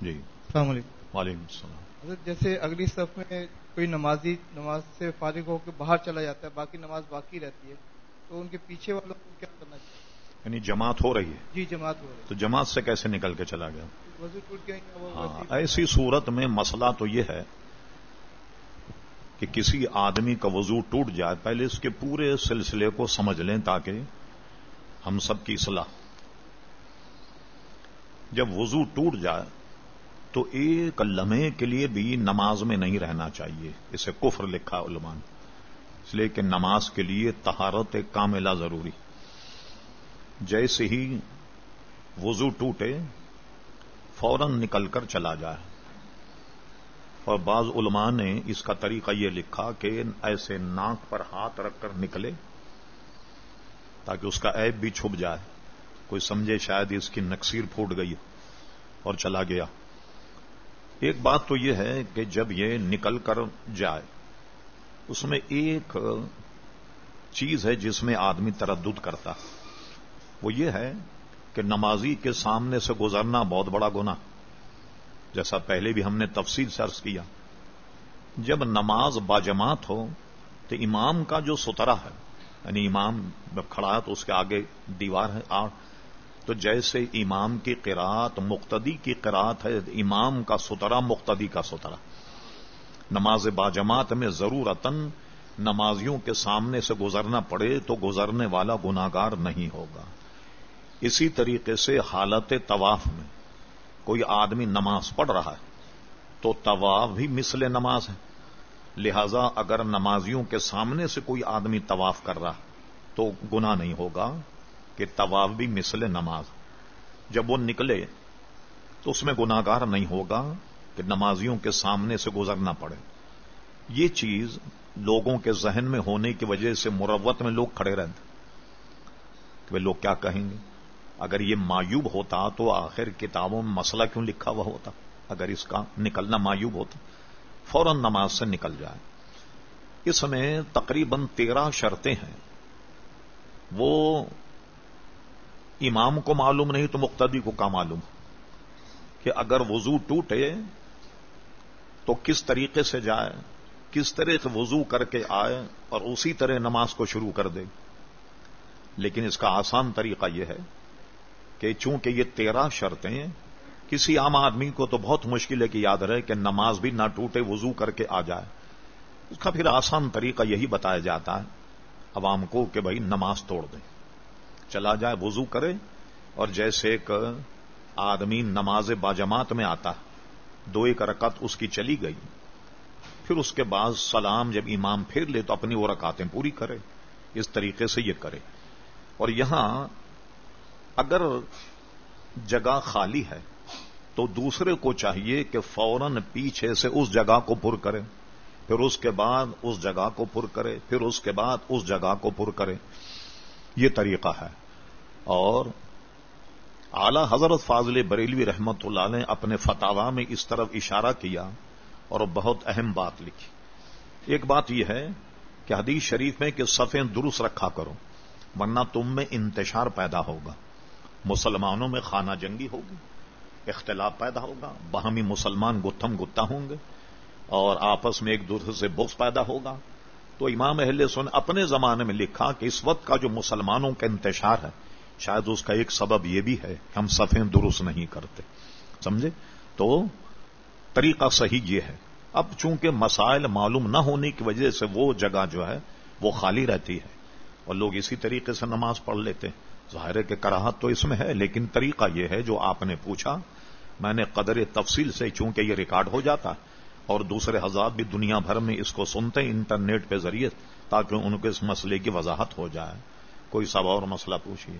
جی۔ السلام علیکم۔ وعلیکم السلام۔ حضرت جیسے اگلی صف میں کوئی نمازی نماز سے فارغ ہو کے باہر چلا جاتا ہے باقی نماز باقی رہتی ہے تو ان کے پیچھے والوں کو کیا کرنا چاہیے؟ یعنی جماعت ہو رہی ہے۔ جی جماعت ہو رہی تو جماعت سے کیسے نکل کے چلا گیا؟ ہے ہاں ایسی صورت میں مسئلہ تو یہ ہے کہ کسی آدمی کا وضو ٹوٹ جائے پہلے اس کے پورے سلسلے کو سمجھ لیں تاکہ ہم سب کی اصلاح۔ جب وضو ٹوٹ جائے تو ایک لمحے کے لیے بھی نماز میں نہیں رہنا چاہیے۔ اسے کفر لکھا علماء نے۔ اس لیے کہ نماز کے لیے طہارت کاملہ ضروری۔ جیسے ہی وضو ٹوٹے، فوراً نکل کر چلا جائے۔ اور بعض علماء نے اس کا طریقہ یہ لکھا کہ ایسے ناک پر ہاتھ رکھ کر نکلے تاکہ اس کا عیب بھی چھپ جائے۔ کوئی سمجھے شاید اس کی نکسیر پھوٹ گئی اور چلا گیا۔ ایک بات تو یہ ہے کہ جب یہ نکل کر جائے، اس میں ایک چیز ہے جس میں آدمی تردد کرتا۔ وہ یہ ہے کہ نمازی کے سامنے سے گزرنا بہت بڑا گنا جیسا پہلے بھی ہم نے تفصیل سے عرض کیا، جب نماز باجماعت ہو تو امام کا جو سترا ہے یعنی امام جب کھڑا ہے تو اس کے آگے دیوار ہے آڑ تو جیسے امام کی قرات مقتدی کی قرات ہے، امام کا سترا مقتدی کا سترا نماز باجماعت میں ضرورتاً نمازیوں کے سامنے سے گزرنا پڑے تو گزرنے والا گناگار نہیں ہوگا۔ اسی طریقے سے حالت طواف میں کوئی آدمی نماز پڑھ رہا ہے تو طواف بھی مثل نماز ہے۔ لہذا اگر نمازیوں کے سامنے سے کوئی آدمی طواف کر رہا تو گنا نہیں ہوگا۔ کہ طواف بھی مثل نماز۔ جب وہ نکلے تو اس میں گناگار نہیں ہوگا کہ نمازیوں کے سامنے سے گزرنا پڑے۔ یہ چیز لوگوں کے ذہن میں ہونے کی وجہ سے مروت میں لوگ کھڑے رہتے کہ وہ لوگ کیا کہیں گے؟ اگر یہ مایوب ہوتا تو آخر کتابوں میں مسئلہ کیوں لکھا ہوا ہوتا؟ اگر اس کا نکلنا مایوب ہوتا، فوراً نماز سے نکل جائے۔ اس میں تقریباً تیرہ شرطیں ہیں۔ وہ امام کو معلوم نہیں تو مقتدی کو کا معلوم؟ کہ اگر وضو ٹوٹے تو کس طریقے سے جائے، کس طرح سے وضو کر کے آئے اور اسی طرح نماز کو شروع کر دے۔ لیکن اس کا آسان طریقہ یہ ہے کہ چونکہ یہ تیرہ شرطیں کسی عام آدمی کو تو بہت مشکل ہے کہ یاد رہے کہ نماز بھی نہ ٹوٹے، وضو کر کے آ جائے۔ اس کا پھر آسان طریقہ یہی بتایا جاتا ہے عوام کو کہ بھائی نماز توڑ دیں۔ چلا جائے، وضو کرے اور جیسے ایک آدمی نماز باجماعت میں آتا، دو ایک رکعت اس کی چلی گئی، پھر اس کے بعد سلام جب امام پھر لے تو اپنی وہ رکاتیں پوری کرے۔ اس طریقے سے یہ کرے۔ اور یہاں اگر جگہ خالی ہے تو دوسرے کو چاہیے کہ فوراً پیچھے سے اس جگہ کو پر کرے، پھر اس کے بعد اس جگہ کو پر کرے، پھر اس کے بعد اس جگہ کو پر کرے۔ یہ طریقہ ہے۔ اور اعلی حضرت فاضل بریلوی رحمت اللہ نے اپنے فتوا میں اس طرف اشارہ کیا اور بہت اہم بات لکھی۔ ایک بات یہ ہے کہ حدیث شریف میں کہ صفیں درست رکھا کرو، ورنہ تم میں انتشار پیدا ہوگا۔ مسلمانوں میں خانہ جنگی ہوگی، اختلاف پیدا ہوگا، باہمی مسلمان گتھم گتا ہوں گے اور آپس میں ایک دوسرے سے بغض پیدا ہوگا۔ تو امام اہل سن اپنے زمانے میں لکھا کہ اس وقت کا جو مسلمانوں کا انتشار ہے، شاید اس کا ایک سبب یہ بھی ہے کہ ہم صفیں درست نہیں کرتے۔ سمجھے؟ تو طریقہ صحیح یہ ہے۔ اب چونکہ مسائل معلوم نہ ہونے کی وجہ سے وہ جگہ جو ہے، وہ خالی رہتی ہے۔ اور لوگ اسی طریقے سے نماز پڑھ لیتے ظاہر ہے کہ کراہت تو اس میں ہے، لیکن طریقہ یہ ہے جو آپ نے پوچھا، میں نے قدر تفصیل سے چونکہ یہ ریکارڈ ہو جاتا ہے اور دوسرے حضرات بھی دنیا بھر میں اس کو سنتے ہیں انٹرنیٹ پہ ذریعے تاکہ ان کو اس مسئلے کی وضاحت ہو جائے۔ کوئی سب اور مسئلہ پوچھیے۔